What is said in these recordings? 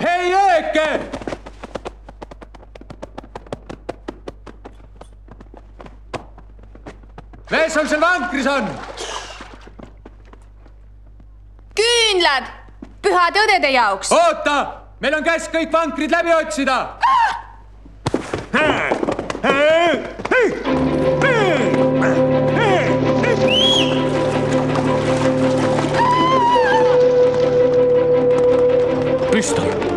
hei ööke. kes sul seal vankris on? küünlad pühade õdede jaoks. oota, meil on käsk kõik vankrid läbi otsida. püstol.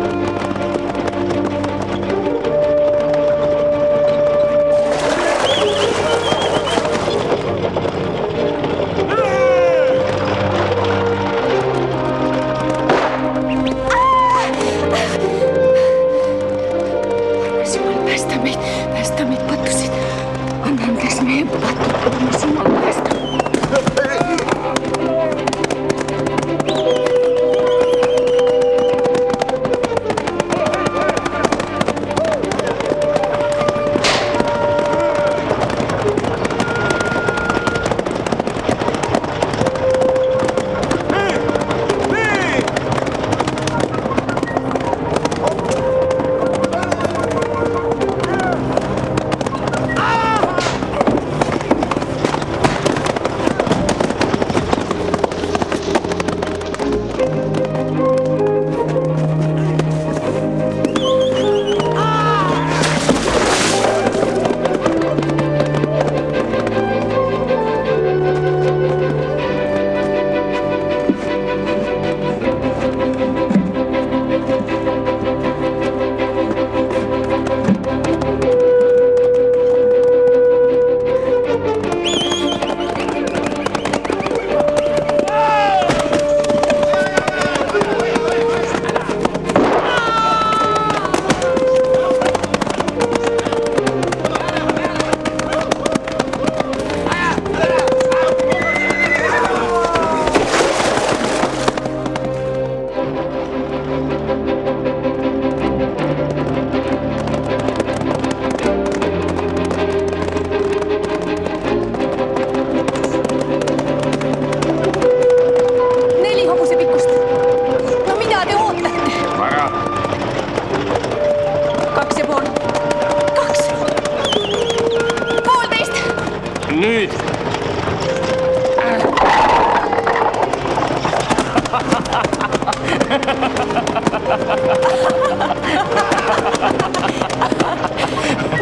minuut.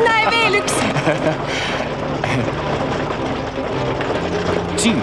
Naar Velux. Tien.